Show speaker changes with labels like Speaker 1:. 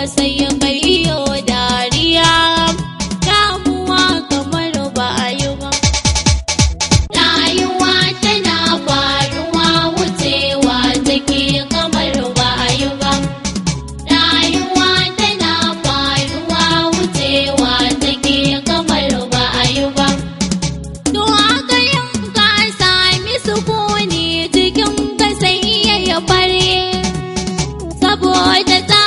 Speaker 1: matsayin bayyo dariya. Damuwa kamar ba a yi ba. Rayuwa tana faruwa wucewa take kamar ba a yi ba. Rayuwa tana faruwa wucewa take kamar ba a yi ba. To aka yin ka sami sukuni cikin ka sai ya fare saboda ta